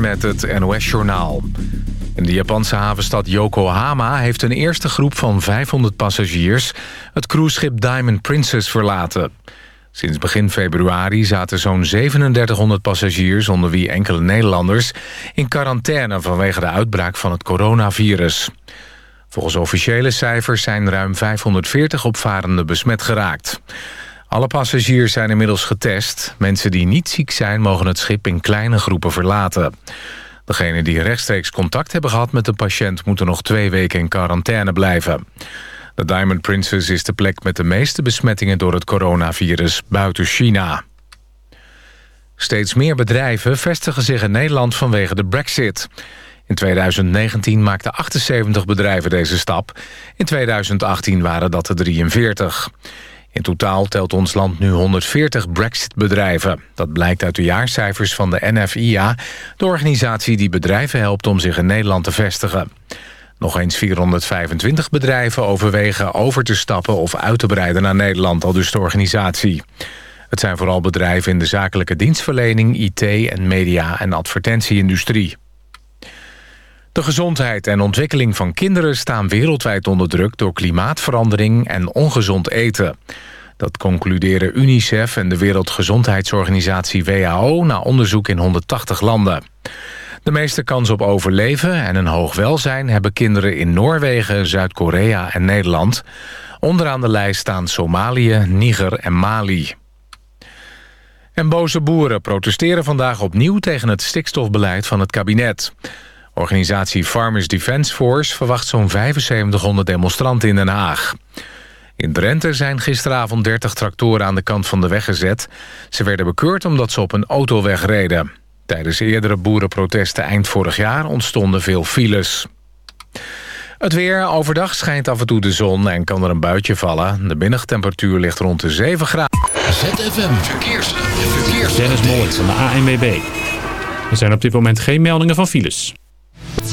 met het NOS-journaal. In de Japanse havenstad Yokohama heeft een eerste groep van 500 passagiers... het cruiseschip Diamond Princess verlaten. Sinds begin februari zaten zo'n 3700 passagiers... onder wie enkele Nederlanders... in quarantaine vanwege de uitbraak van het coronavirus. Volgens officiële cijfers zijn ruim 540 opvarenden besmet geraakt. Alle passagiers zijn inmiddels getest. Mensen die niet ziek zijn mogen het schip in kleine groepen verlaten. Degenen die rechtstreeks contact hebben gehad met de patiënt... moeten nog twee weken in quarantaine blijven. De Diamond Princess is de plek met de meeste besmettingen... door het coronavirus buiten China. Steeds meer bedrijven vestigen zich in Nederland vanwege de brexit. In 2019 maakten 78 bedrijven deze stap. In 2018 waren dat er 43. In totaal telt ons land nu 140 Brexit-bedrijven. Dat blijkt uit de jaarcijfers van de NFIA... de organisatie die bedrijven helpt om zich in Nederland te vestigen. Nog eens 425 bedrijven overwegen over te stappen... of uit te breiden naar Nederland, al dus de organisatie. Het zijn vooral bedrijven in de zakelijke dienstverlening... IT en media- en advertentieindustrie. De gezondheid en ontwikkeling van kinderen staan wereldwijd onder druk... door klimaatverandering en ongezond eten. Dat concluderen UNICEF en de Wereldgezondheidsorganisatie WHO... na onderzoek in 180 landen. De meeste kans op overleven en een hoog welzijn... hebben kinderen in Noorwegen, Zuid-Korea en Nederland. Onderaan de lijst staan Somalië, Niger en Mali. En boze boeren protesteren vandaag opnieuw tegen het stikstofbeleid van het kabinet. Organisatie Farmers Defence Force verwacht zo'n 7500 demonstranten in Den Haag. In Drenthe zijn gisteravond 30 tractoren aan de kant van de weg gezet. Ze werden bekeurd omdat ze op een autoweg reden. Tijdens eerdere boerenprotesten eind vorig jaar ontstonden veel files. Het weer. Overdag schijnt af en toe de zon en kan er een buitje vallen. De binnentemperatuur ligt rond de 7 graden. ZFM Verkeers. Verkeers. Dennis Mollet van de ANWB. Er zijn op dit moment geen meldingen van files.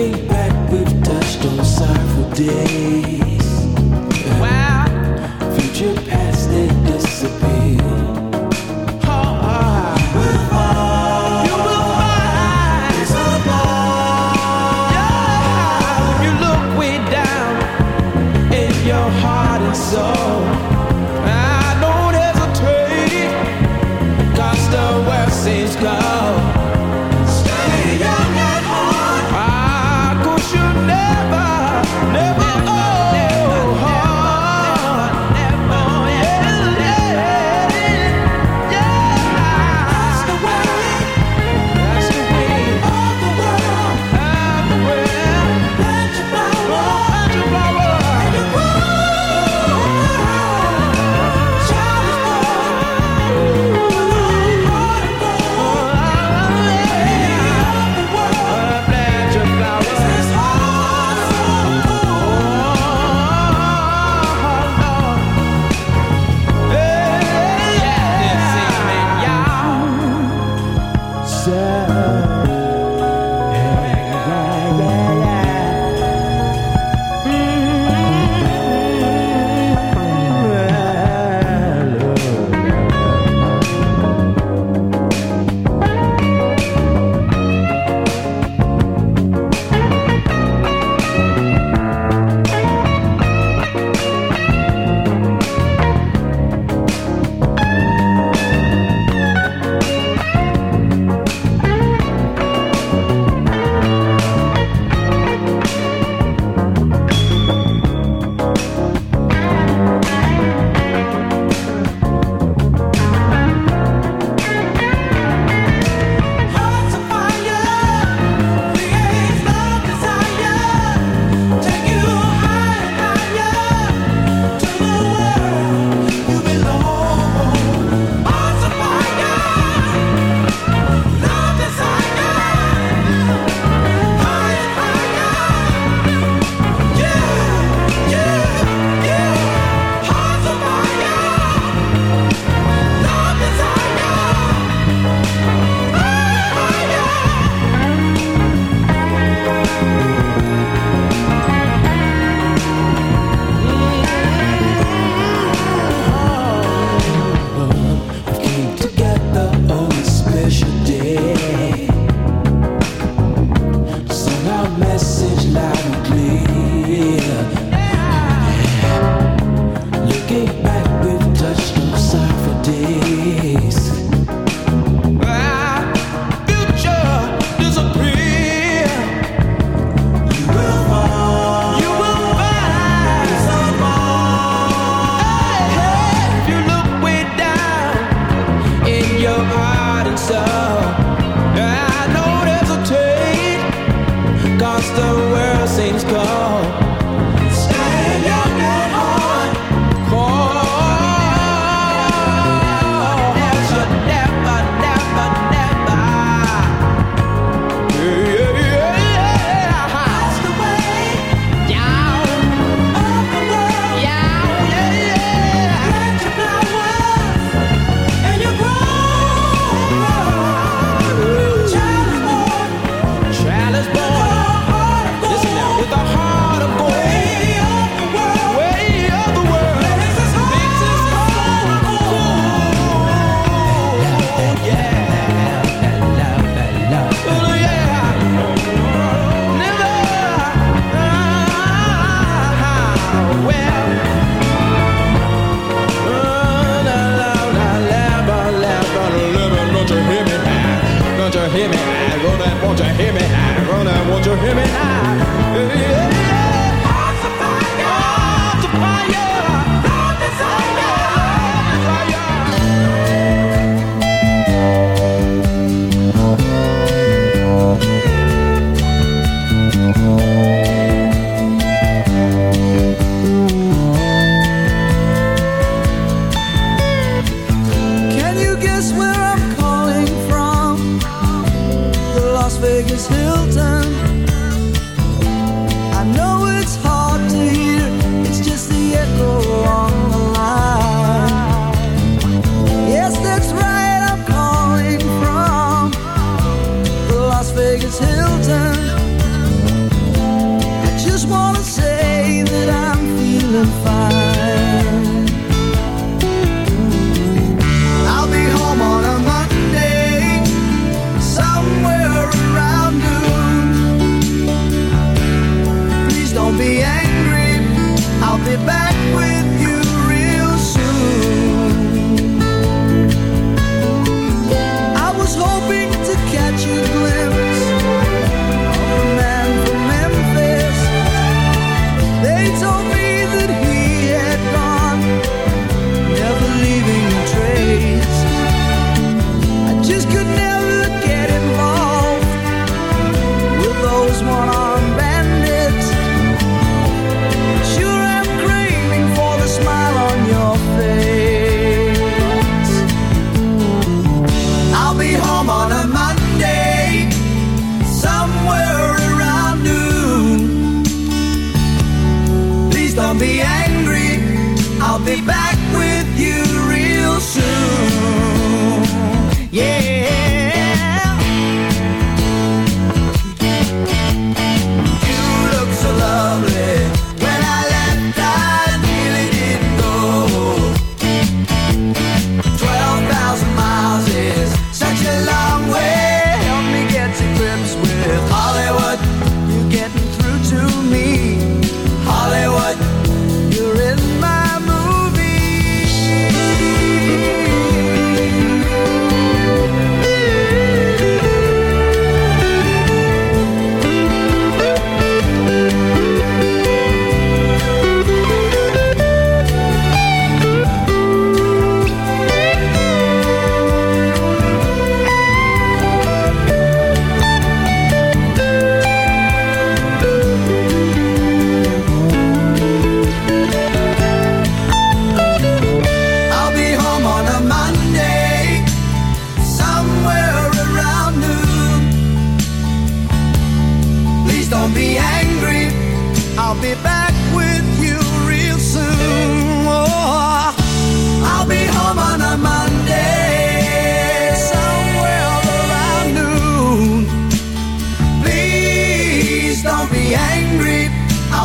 Back, we've touched on sorrowful days.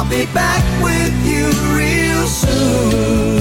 I'll be back with you real soon.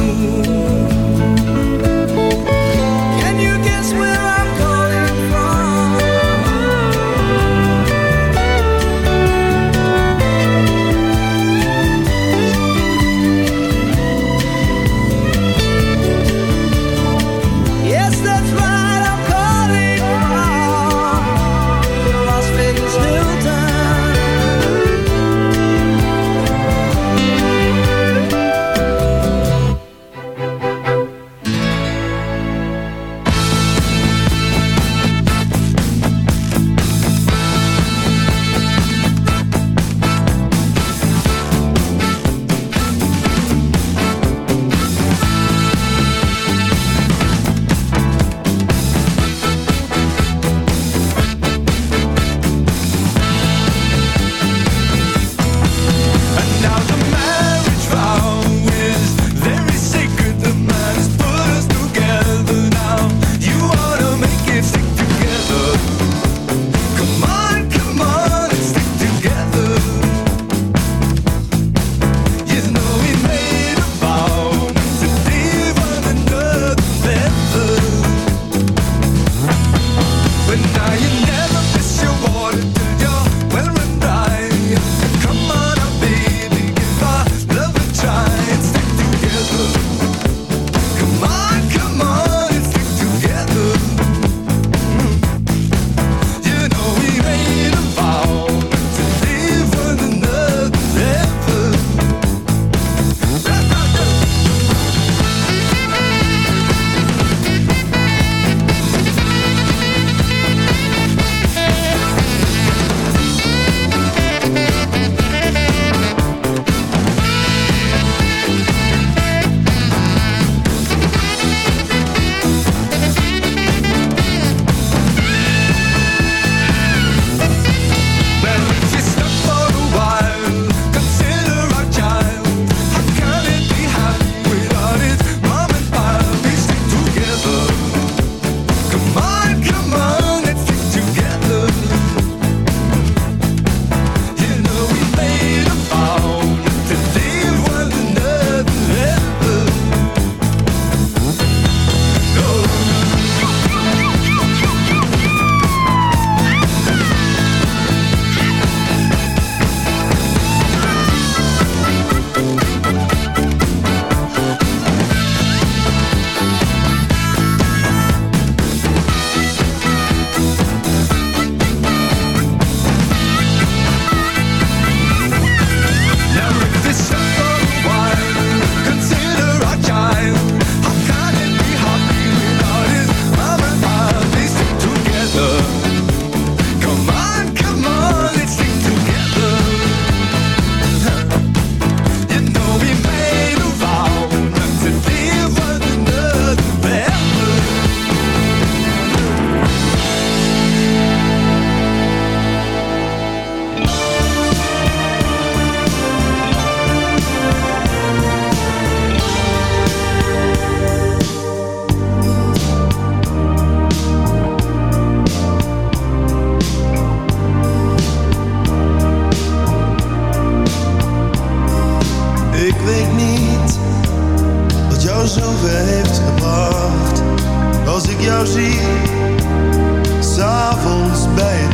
Zo heeft gebracht. Als ik jou zie, s'avonds bij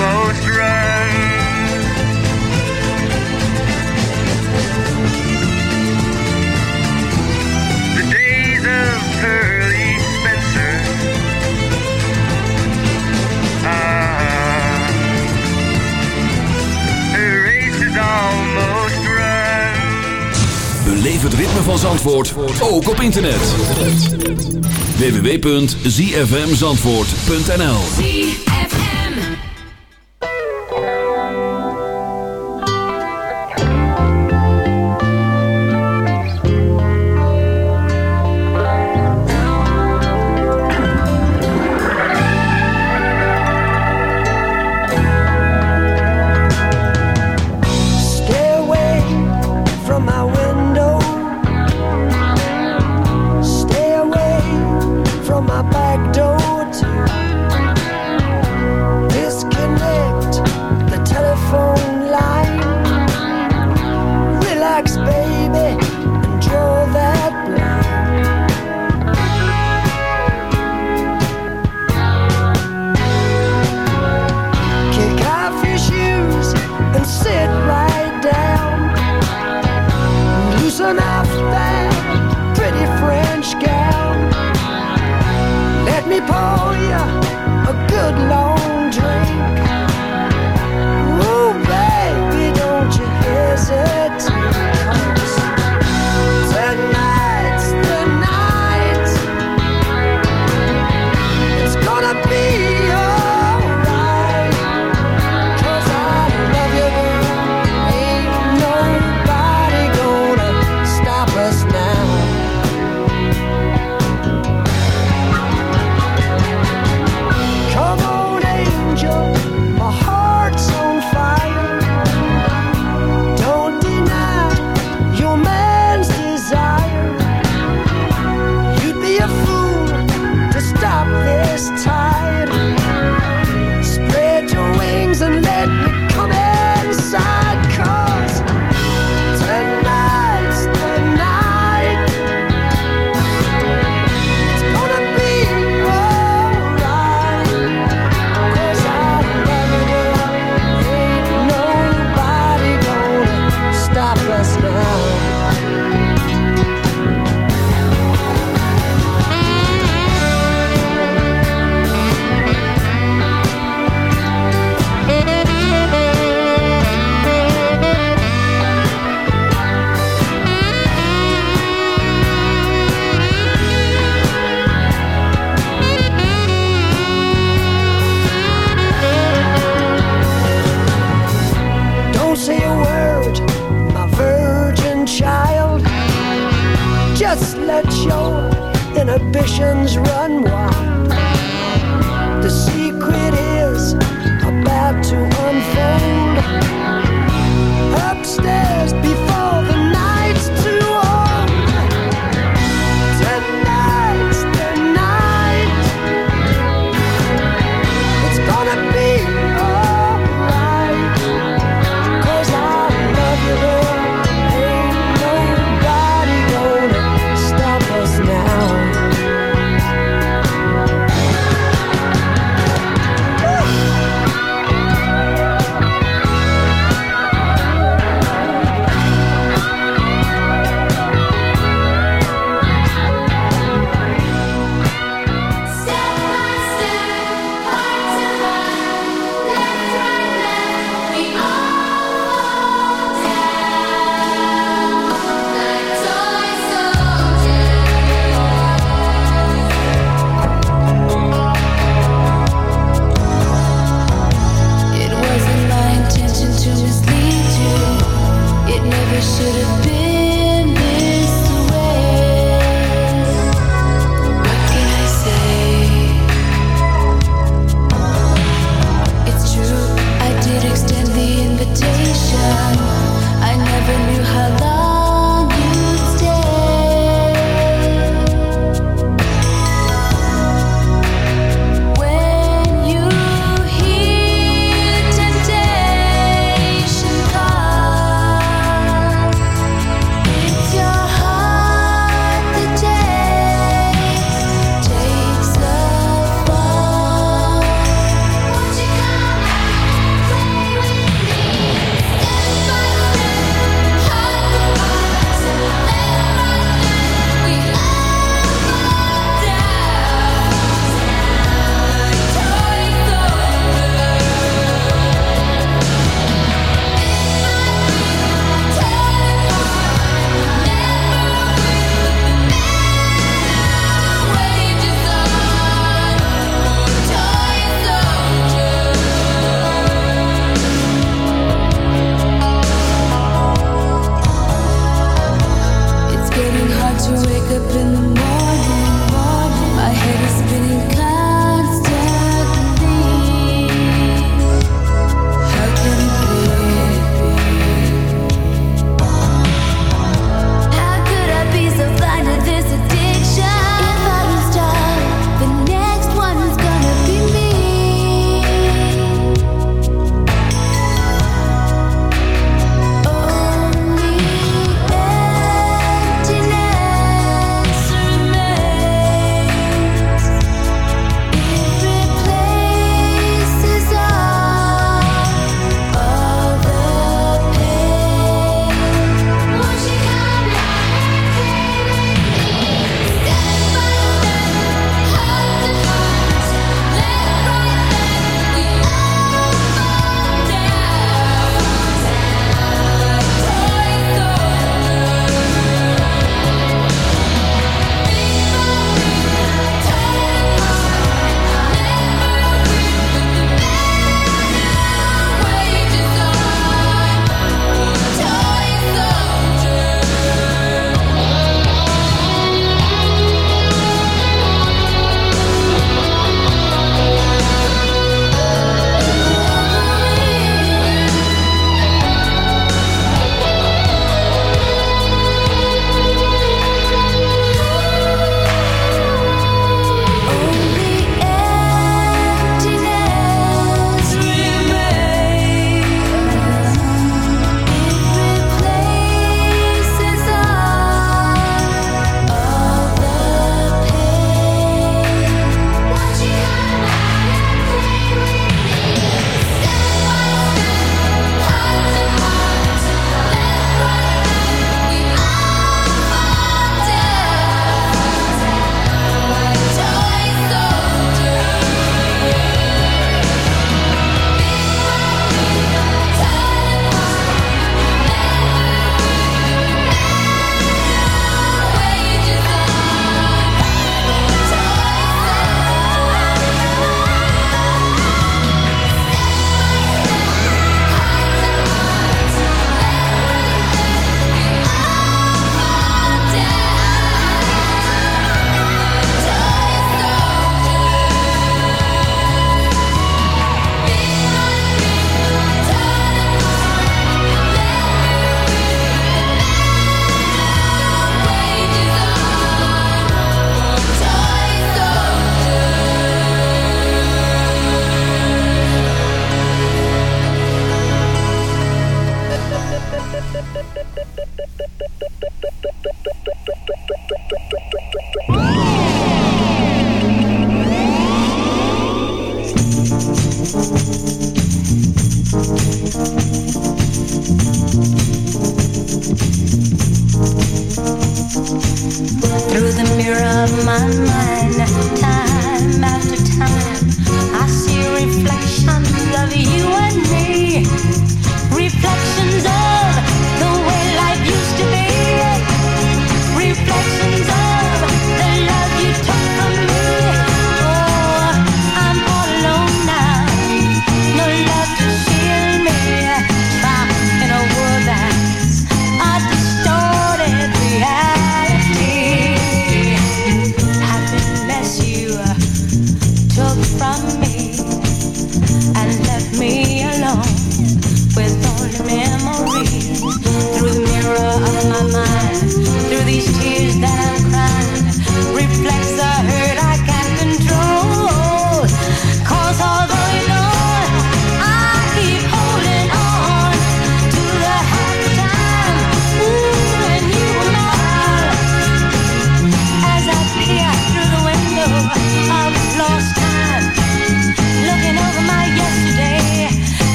Almost run. The days of Pearly Spencer. Ah, the race is almost run. Beleef het ritme van Zandvoort, ook op internet. www.zfmzandvoort.nl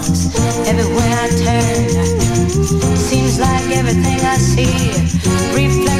caused. Everywhere I turn, seems like everything I see reflects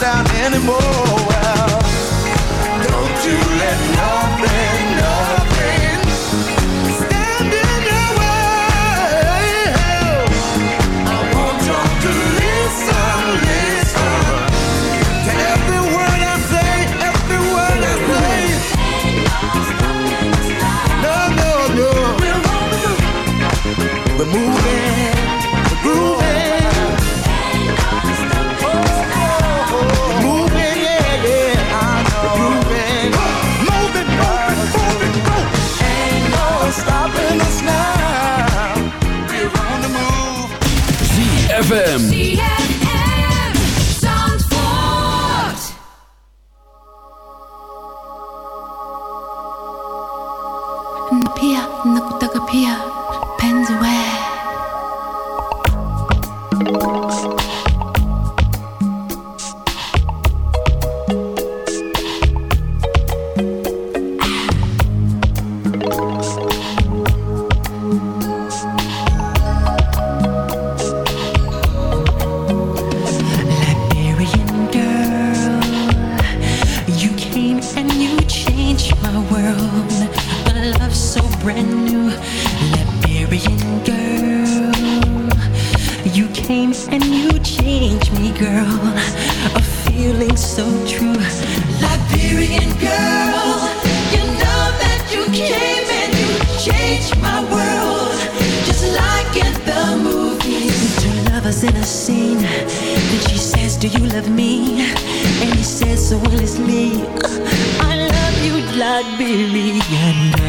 down anymore. change my world, just like in the movies. Two lovers in a scene. Then she says, Do you love me? And he says, So will it's me. I love you like Billy and I.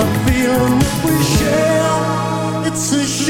the feeling that we share. It's a shame.